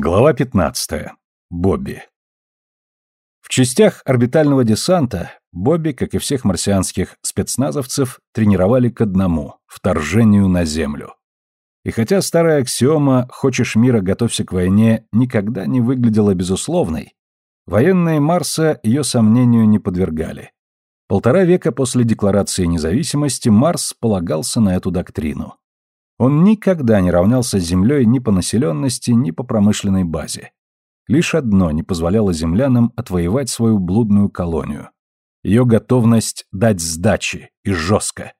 Глава 15. Бобби. В частях орбитального десанта Бобби, как и всех марсианских спецназовцев, тренировали к одному – вторжению на Землю. И хотя старая аксиома «хочешь мира, готовься к войне» никогда не выглядела безусловной, военные Марса ее сомнению не подвергали. Полтора века после Декларации независимости Марс полагался на эту доктрину. Он никогда не равнялся с Землей ни по населенности, ни по промышленной базе. Лишь одно не позволяло землянам отвоевать свою блудную колонию. Ее готовность дать сдачи, и жестко.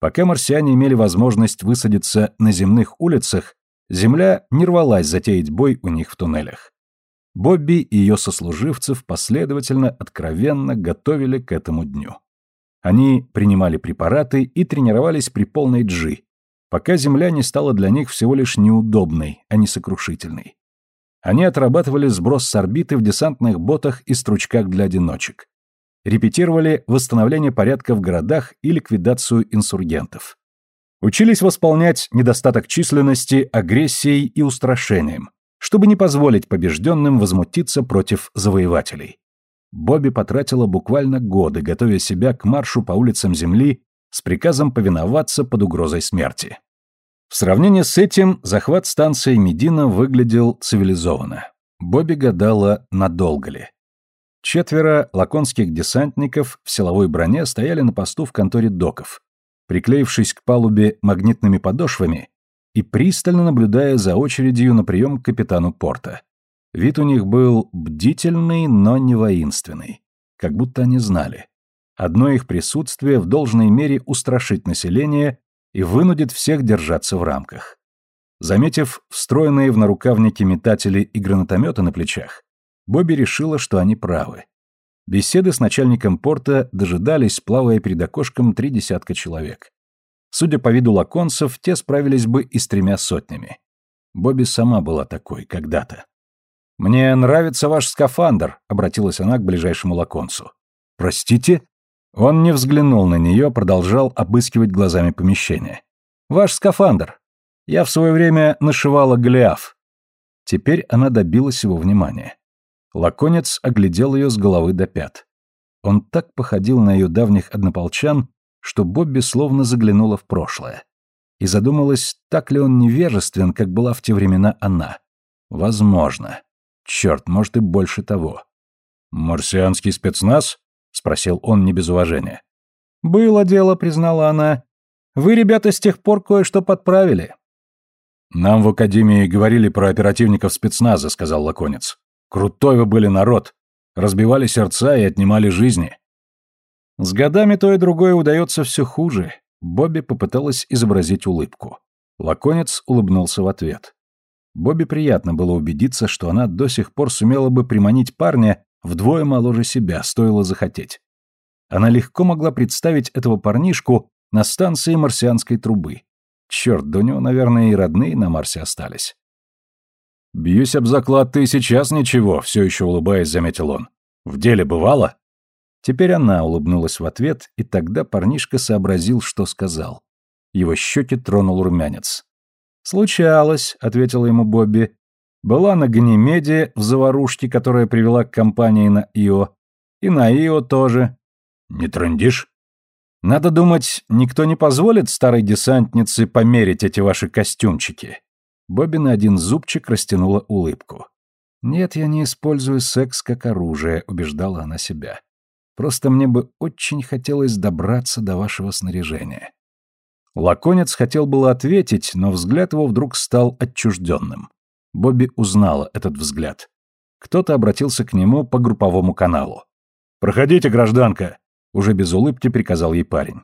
Пока марсиане имели возможность высадиться на земных улицах, Земля не рвалась затеять бой у них в туннелях. Бобби и ее сослуживцев последовательно, откровенно готовили к этому дню. Они принимали препараты и тренировались при полной джи, пока Земля не стала для них всего лишь неудобной, а не сокрушительной. Они отрабатывали сброс с орбиты в десантных ботах и стручках для одиночек. Репетировали восстановление порядка в городах и ликвидацию инсургентов. Учились восполнять недостаток численности агрессией и устрашением, чтобы не позволить побежденным возмутиться против завоевателей. Бобби потратила буквально годы, готовя себя к маршу по улицам Земли с приказом повиноваться под угрозой смерти. В сравнении с этим захват станции Медина выглядел цивилизованно. Бобби гадала, надолго ли. Четверо лаконских десантников в силовой броне стояли на посту в конторе доков, приклеившись к палубе магнитными подошвами и пристально наблюдая за очередью на прием к капитану порта. Вид у них был бдительный, но не воинственный. Как будто они знали. Одно их присутствие в должной мере устрашит население и вынудит всех держаться в рамках. Заметив встроенные в нарукавники метатели и гранатометы на плечах, Бобби решила, что они правы. Беседы с начальником порта дожидались, плавая перед окошком три десятка человек. Судя по виду лаконцев, те справились бы и с тремя сотнями. Бобби сама была такой когда-то. «Мне нравится ваш скафандр», — обратилась она к ближайшему лаконцу. «Простите?» Он не взглянул на нее, продолжал обыскивать глазами помещение. «Ваш скафандр. Я в свое время нашивала Голиаф». Теперь она добилась его внимания. Лаконец оглядел ее с головы до пят. Он так походил на ее давних однополчан, что Бобби словно заглянула в прошлое. И задумалась, так ли он невежествен, как была в те времена она. Возможно. Черт, может и больше того. «Марсианский спецназ?» — спросил он не без уважения. «Было дело», — признала она. «Вы, ребята, с тех пор кое-что подправили». «Нам в Академии говорили про оперативников спецназа», — сказал Лаконец. «Крутой вы были народ. Разбивали сердца и отнимали жизни». С годами то и другое удается все хуже. Бобби попыталась изобразить улыбку. Лаконец улыбнулся в ответ. Бобби приятно было убедиться, что она до сих пор сумела бы приманить парня вдвое моложе себя, стоило захотеть. Она легко могла представить этого парнишку на станции марсианской трубы. Черт, у него, наверное, и родные на Марсе остались. «Бьюсь об заклад, ты сейчас ничего», — все еще улыбаясь, заметил он. «В деле бывало?» Теперь она улыбнулась в ответ, и тогда парнишка сообразил, что сказал. Его щеки тронул румянец. «Случалось», — ответила ему Бобби. Была на Ганимеде в заварушке, которая привела к компании на Ио. И на Ио тоже. Не трындишь? Надо думать, никто не позволит старой десантнице померить эти ваши костюмчики. Бобби на один зубчик растянула улыбку. «Нет, я не использую секс как оружие», — убеждала она себя. «Просто мне бы очень хотелось добраться до вашего снаряжения». Лаконец хотел было ответить, но взгляд его вдруг стал отчужденным. Бобби узнала этот взгляд. Кто-то обратился к нему по групповому каналу. «Проходите, гражданка!» — уже без улыбки приказал ей парень.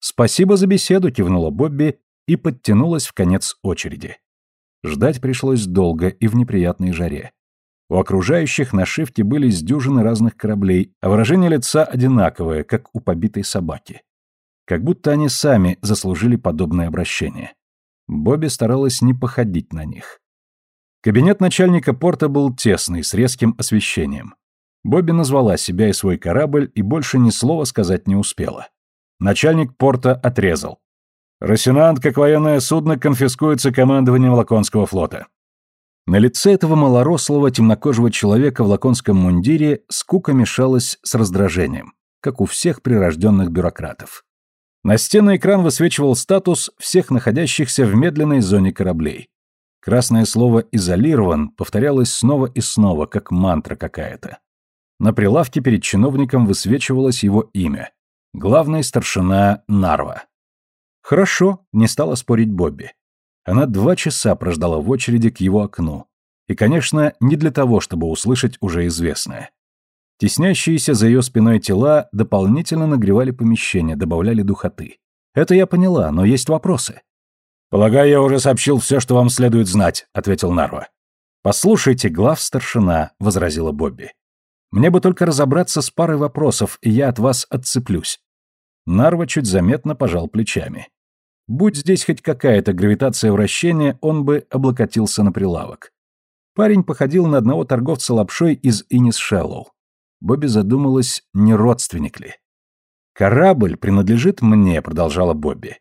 «Спасибо за беседу», — кивнула Бобби и подтянулась в конец очереди. Ждать пришлось долго и в неприятной жаре. У окружающих на шифте были с разных кораблей, а выражение лица одинаковое, как у побитой собаки. Как будто они сами заслужили подобное обращение. Бобби старалась не походить на них. Кабинет начальника порта был тесный, с резким освещением. Бобби назвала себя и свой корабль и больше ни слова сказать не успела. Начальник порта отрезал. «Росинант, как военное судно, конфискуется командованием Лаконского флота». На лице этого малорослого темнокожего человека в лаконском мундире скука мешалась с раздражением, как у всех прирожденных бюрократов. Настенный экран высвечивал статус всех находящихся в медленной зоне кораблей. Красное слово «изолирован» повторялось снова и снова, как мантра какая-то. На прилавке перед чиновником высвечивалось его имя. Главный старшина Нарва. «Хорошо», — не стала спорить Бобби. Она два часа прождала в очереди к его окну. И, конечно, не для того, чтобы услышать уже известное. Теснящиеся за ее спиной тела дополнительно нагревали помещение, добавляли духоты. Это я поняла, но есть вопросы. «Полагаю, я уже сообщил все, что вам следует знать», — ответил Нарва. «Послушайте, глав старшина», — возразила Бобби. «Мне бы только разобраться с парой вопросов, и я от вас отцеплюсь». Нарва чуть заметно пожал плечами. Будь здесь хоть какая-то гравитация вращения, он бы облокотился на прилавок. Парень походил на одного торговца лапшой из Инис Шеллоу. Бобби задумалась, не родственник ли. «Корабль принадлежит мне», — продолжала Бобби.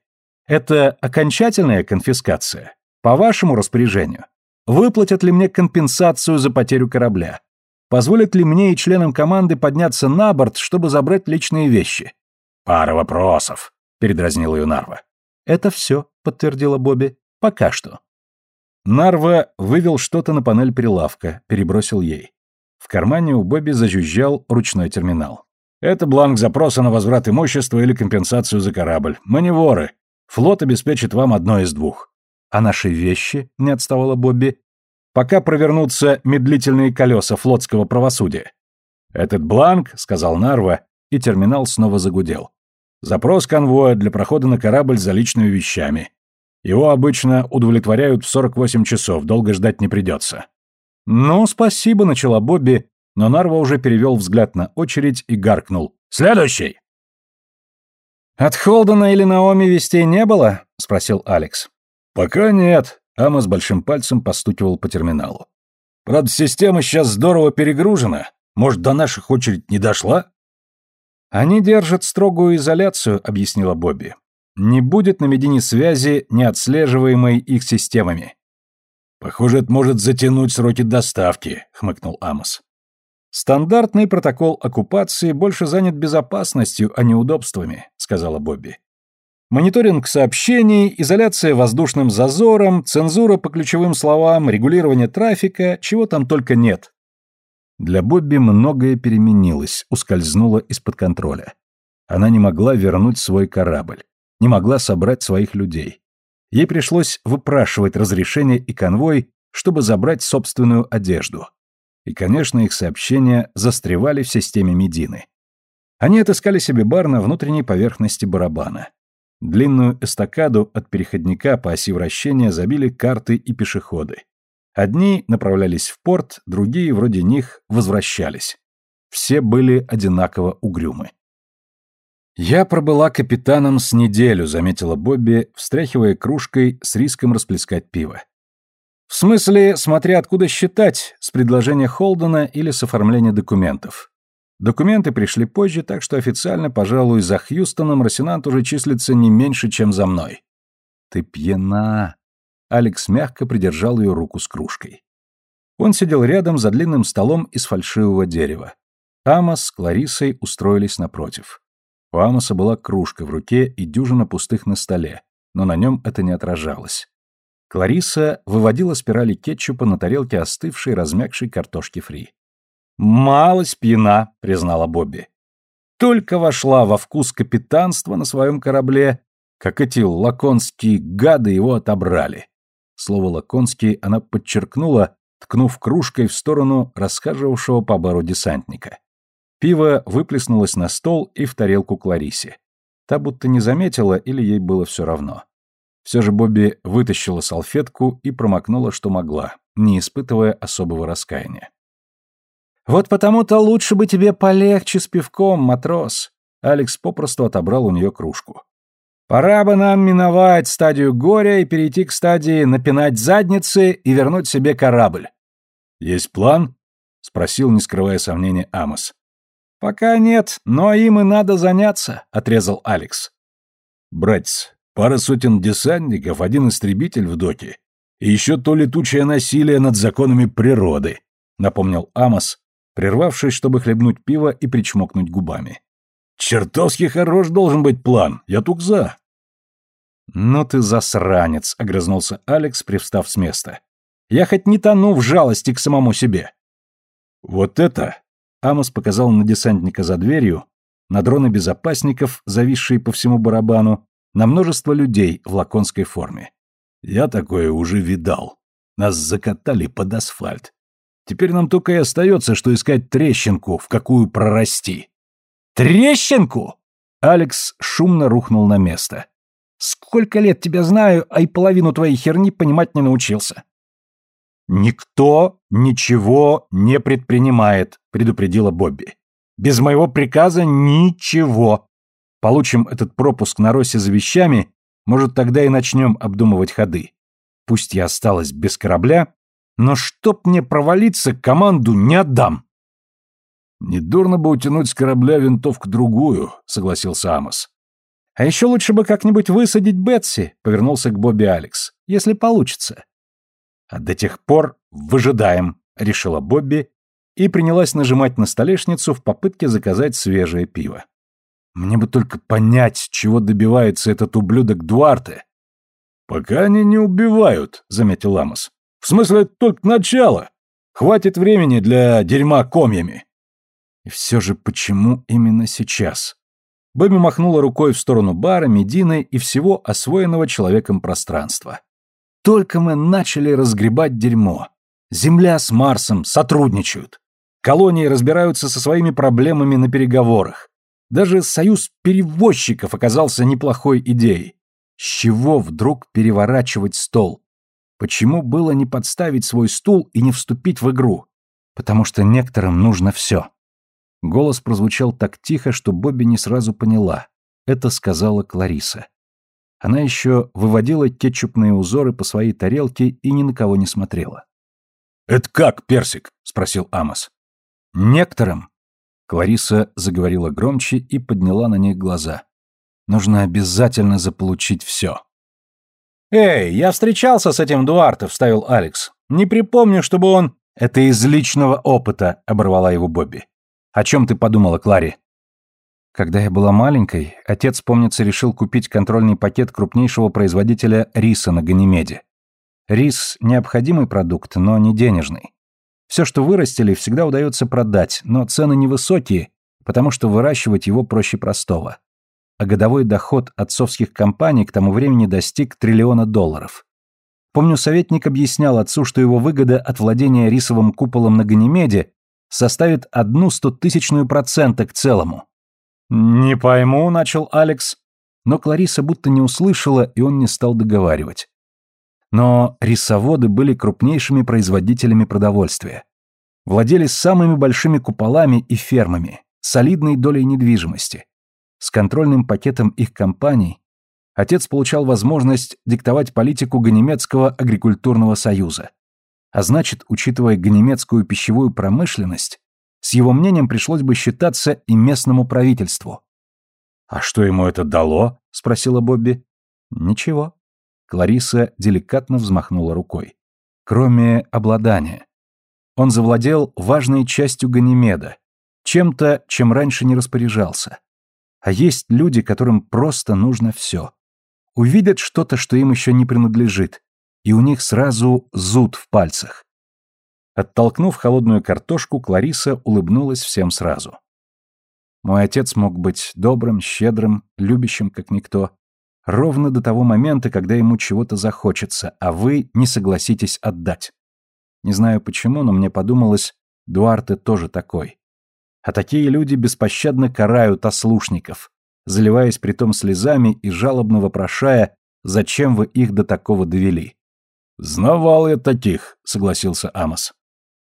«Это окончательная конфискация? По вашему распоряжению? Выплатят ли мне компенсацию за потерю корабля? Позволят ли мне и членам команды подняться на борт, чтобы забрать личные вещи?» «Пара вопросов», — передразнил ее Нарва. «Это все», — подтвердила Бобби. «Пока что». Нарва вывел что-то на панель прилавка, перебросил ей. В кармане у Бобби зажужжал ручной терминал. «Это бланк запроса на возврат имущества или компенсацию за корабль. Мы не воры. Флот обеспечит вам одно из двух». «А наши вещи?» — не отставала Бобби. «Пока провернутся медлительные колеса флотского правосудия». «Этот бланк», — сказал Нарва, и терминал снова загудел. Запрос конвоя для прохода на корабль за личными вещами. Его обычно удовлетворяют в 48 часов, долго ждать не придется. «Ну, спасибо», — начала Бобби, но Нарва уже перевел взгляд на очередь и гаркнул. «Следующий!» «От Холдена или Наоми вестей не было?» — спросил Алекс. «Пока нет», — Ама с большим пальцем постукивал по терминалу. «Правда, система сейчас здорово перегружена. Может, до наших очередь не дошла?» «Они держат строгую изоляцию», — объяснила Бобби. «Не будет на Медине связи, не отслеживаемой их системами». «Похоже, это может затянуть сроки доставки», — хмыкнул Амос. «Стандартный протокол оккупации больше занят безопасностью, а не удобствами», — сказала Бобби. Мониторинг сообщений, изоляция воздушным зазором, цензура по ключевым словам, регулирование трафика, чего там только нет. Для Бобби многое переменилось, ускользнуло из-под контроля. Она не могла вернуть свой корабль, не могла собрать своих людей. Ей пришлось выпрашивать разрешение и конвой, чтобы забрать собственную одежду. И, конечно, их сообщения застревали в системе Медины. Они отыскали себе бар на внутренней поверхности барабана. Длинную эстакаду от переходника по оси вращения забили карты и пешеходы. Одни направлялись в порт, другие, вроде них, возвращались. Все были одинаково угрюмы. «Я пробыла капитаном с неделю», — заметила Бобби, встряхивая кружкой с риском расплескать пиво. «В смысле, смотря откуда считать, с предложения Холдена или с оформления документов. Документы пришли позже, так что официально, пожалуй, за Хьюстоном Росинант уже числится не меньше, чем за мной». «Ты пьяна», Алекс мягко придержал ее руку с кружкой. Он сидел рядом за длинным столом из фальшивого дерева. Амос с Кларисой устроились напротив. У Амоса была кружка в руке и дюжина пустых на столе, но на нем это не отражалось. Клариса выводила спирали кетчупа на тарелке остывшей, размягшей картошки фри. «Малость пьяна», — признала Бобби. Только вошла во вкус капитанства на своем корабле, как эти лаконские гады его отобрали. Слово «лаконский» она подчеркнула, ткнув кружкой в сторону расхаживавшего по бару десантника. Пиво выплеснулось на стол и в тарелку Кларисе. Та будто не заметила или ей было все равно. Все же Бобби вытащила салфетку и промокнула, что могла, не испытывая особого раскаяния. «Вот потому-то лучше бы тебе полегче с пивком, матрос!» Алекс попросту отобрал у нее кружку. Пора бы нам миновать стадию горя и перейти к стадии напинать задницы и вернуть себе корабль. Есть план? спросил, не скрывая сомнения, Амос. Пока нет, но им и надо заняться, отрезал Алекс. Братец, пара сотен десантников, один истребитель в доке. И еще то летучее насилие над законами природы, напомнил Амос, прервавшись, чтобы хлебнуть пиво и причмокнуть губами. Чертовски хорош должен быть план, я тук за. «Ну ты засранец», — огрызнулся Алекс, привстав с места. «Я хоть не тону в жалости к самому себе». «Вот это...» — Амос показал на десантника за дверью, на дроны безопасников, зависшие по всему барабану, на множество людей в лаконской форме. «Я такое уже видал. Нас закатали под асфальт. Теперь нам только и остается, что искать трещинку, в какую прорасти». «Трещинку?» Алекс шумно рухнул на место. Сколько лет тебя знаю, а и половину твоей херни понимать не научился. Никто ничего не предпринимает, предупредила Бобби. Без моего приказа ничего. Получим этот пропуск на Росе за вещами, может, тогда и начнем обдумывать ходы. Пусть я осталась без корабля, но чтоб мне провалиться, команду не отдам. Недурно бы утянуть с корабля винтовку другую, согласился Амос. А еще лучше бы как-нибудь высадить Бетси, повернулся к Бобби Алекс, если получится. А до тех пор выжидаем, решила Бобби и принялась нажимать на столешницу в попытке заказать свежее пиво. Мне бы только понять, чего добивается этот ублюдок Дуарте. Пока они не убивают, заметил Ламос. В смысле, это только начало. Хватит времени для дерьма комьями. И все же почему именно сейчас? Бэби махнула рукой в сторону бара, Медины и всего освоенного человеком пространства. Только мы начали разгребать дерьмо. Земля с Марсом сотрудничают. Колонии разбираются со своими проблемами на переговорах. Даже союз перевозчиков оказался неплохой идеей. С чего вдруг переворачивать стол? Почему было не подставить свой стул и не вступить в игру? Потому что некоторым нужно все. Голос прозвучал так тихо, что Бобби не сразу поняла. Это сказала Клариса. Она еще выводила кетчупные узоры по своей тарелке и ни на кого не смотрела. «Это как, Персик?» — спросил Амос. «Некоторым». Клариса заговорила громче и подняла на них глаза. «Нужно обязательно заполучить все». «Эй, я встречался с этим Дуарте», — вставил Алекс. «Не припомню, чтобы он...» «Это из личного опыта», — оборвала его Бобби. О чем ты подумала, Клари? Когда я была маленькой, отец, помнится, решил купить контрольный пакет крупнейшего производителя риса на Ганимеде. Рис – необходимый продукт, но не денежный. Все, что вырастили, всегда удается продать, но цены невысокие, потому что выращивать его проще простого. А годовой доход отцовских компаний к тому времени достиг триллиона долларов. Помню, советник объяснял отцу, что его выгода от владения рисовым куполом на Ганимеде составит одну стотысячную процента к целому. «Не пойму», — начал Алекс, но Клариса будто не услышала, и он не стал договаривать. Но рисоводы были крупнейшими производителями продовольствия. Владели самыми большими куполами и фермами, солидной долей недвижимости. С контрольным пакетом их компаний отец получал возможность диктовать политику Ганимедского агрикультурного союза. А значит, учитывая ганемецкую пищевую промышленность, с его мнением пришлось бы считаться и местному правительству. «А что ему это дало?» — спросила Бобби. «Ничего». Клариса деликатно взмахнула рукой. «Кроме обладания. Он завладел важной частью Ганимеда, чем-то, чем раньше не распоряжался. А есть люди, которым просто нужно все. Увидят что-то, что им еще не принадлежит, и у них сразу зуд в пальцах. Оттолкнув холодную картошку, Клариса улыбнулась всем сразу. Мой отец мог быть добрым, щедрым, любящим, как никто, ровно до того момента, когда ему чего-то захочется, а вы не согласитесь отдать. Не знаю почему, но мне подумалось, Дуарте тоже такой. А такие люди беспощадно карают ослушников, заливаясь притом слезами и жалобно вопрошая, зачем вы их до такого довели. «Знавал я таких», — согласился Амос.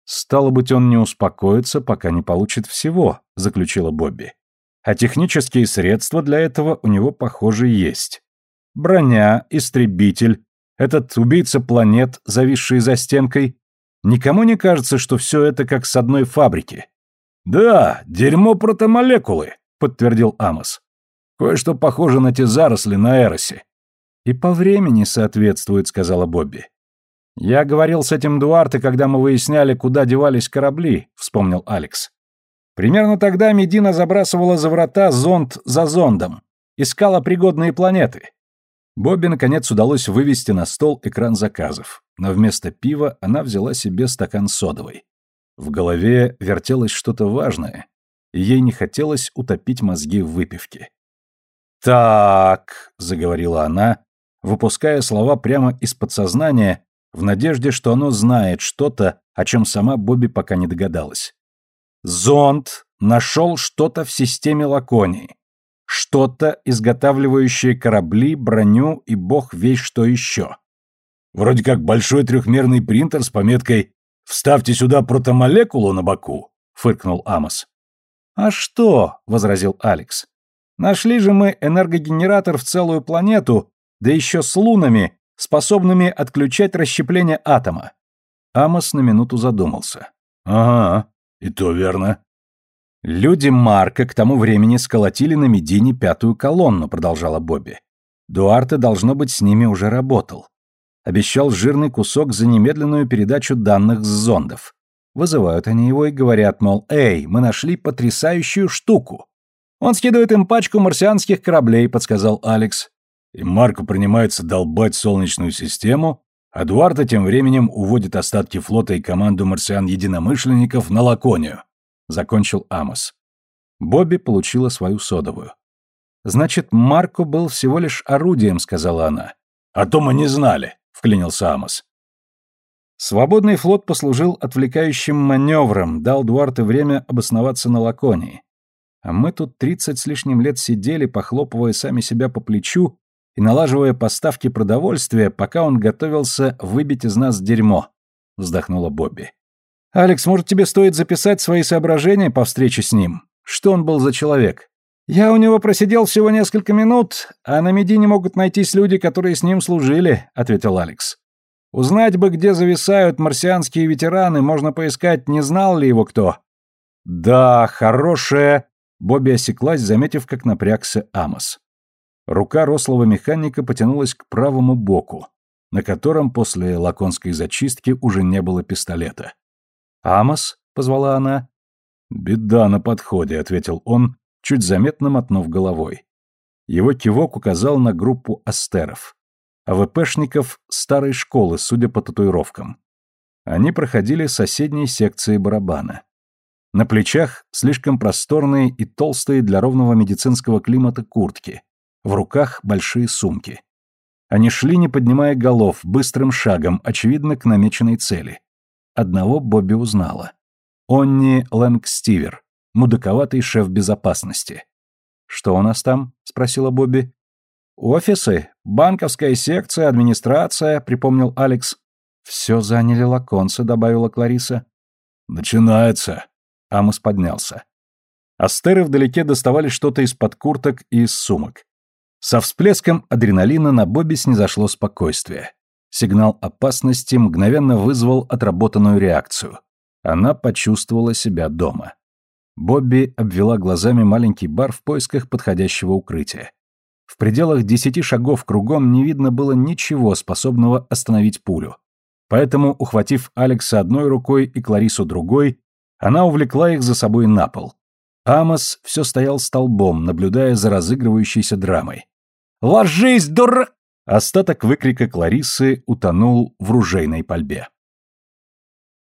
«Стало быть, он не успокоится, пока не получит всего», — заключила Бобби. «А технические средства для этого у него, похоже, есть. Броня, истребитель, этот убийца планет, зависший за стенкой. Никому не кажется, что все это как с одной фабрики?» «Да, дерьмо протомолекулы», — подтвердил Амос. «Кое-что похоже на те заросли на Эросе. «И по времени соответствует», — сказала Бобби. «Я говорил с этим Дуарте, когда мы выясняли, куда девались корабли», — вспомнил Алекс. «Примерно тогда Медина забрасывала за врата зонд за зондом, искала пригодные планеты». Бобби, наконец, удалось вывести на стол экран заказов, но вместо пива она взяла себе стакан содовой. В голове вертелось что-то важное, и ей не хотелось утопить мозги в выпивке. «Так», — заговорила она, выпуская слова прямо из подсознания, в надежде, что оно знает что-то, о чем сама Бобби пока не догадалась. Зонд нашел что-то в системе Лаконии. Что-то, изготавливающее корабли, броню и бог весь что еще. Вроде как большой трехмерный принтер с пометкой «Вставьте сюда протомолекулу на боку», — фыркнул Амос. «А что?» — возразил Алекс. «Нашли же мы энергогенератор в целую планету, да еще с лунами, способными отключать расщепление атома». Амос на минуту задумался. «Ага, и то верно». «Люди Марка к тому времени сколотили на Медине пятую колонну», — продолжала Бобби. «Дуарте, должно быть, с ними уже работал. Обещал жирный кусок за немедленную передачу данных с зондов. Вызывают они его и говорят, мол, «Эй, мы нашли потрясающую штуку». «Он скидывает им пачку марсианских кораблей», — подсказал Алекс. И Марко принимается долбать Солнечную систему, а тем временем уводит остатки флота и команду марсиан-единомышленников на Лаконию. Закончил Амос. Бобби получила свою содовую. «Значит, Марко был всего лишь орудием», — сказала она. «А то мы не знали», — вклинился Амос. Свободный флот послужил отвлекающим маневром, дал Дуарте время обосноваться на Лаконии. А мы тут тридцать с лишним лет сидели, похлопывая сами себя по плечу и налаживая поставки продовольствия, пока он готовился выбить из нас дерьмо», — вздохнула Бобби. «Алекс, может, тебе стоит записать свои соображения по встрече с ним? Что он был за человек?» «Я у него просидел всего несколько минут, а на Медине могут найтись люди, которые с ним служили», — ответил Алекс. Узнать бы, где зависают марсианские ветераны, можно поискать, не знал ли его кто. Да, хорошая. Бобби осеклась, заметив, как напрягся Амос. Рука рослого механика потянулась к правому боку, на котором после лаконской зачистки уже не было пистолета. «Амос?» — позвала она. «Беда на подходе», — ответил он, чуть заметно мотнув головой. Его кивок указал на группу астеров. АВПшников старой школы, судя по татуировкам. Они проходили соседние секции барабана. На плечах слишком просторные и толстые для ровного медицинского климата куртки, в руках большие сумки. Они шли, не поднимая голов, быстрым шагом, очевидно, к намеченной цели. Одного Бобби узнала. Онни Лэнгстивер, мудаковатый шеф безопасности. «Что у нас там?» — спросила Бобби. «Офисы, банковская секция, администрация», — припомнил Алекс. «Все заняли лаконцы», — добавила Клариса. «Начинается». Амос поднялся. Астеры вдалеке доставали что-то из-под курток и из сумок. Со всплеском адреналина на Бобби снизошло спокойствие. Сигнал опасности мгновенно вызвал отработанную реакцию. Она почувствовала себя дома. Бобби обвела глазами маленький бар в поисках подходящего укрытия. В пределах десяти шагов кругом не видно было ничего, способного остановить пулю. Поэтому, ухватив Алекса одной рукой и Кларису другой, она увлекла их за собой на пол. Амос все стоял столбом, наблюдая за разыгрывающейся драмой. «Ложись, дура!» Остаток выкрика Кларисы утонул в ружейной пальбе.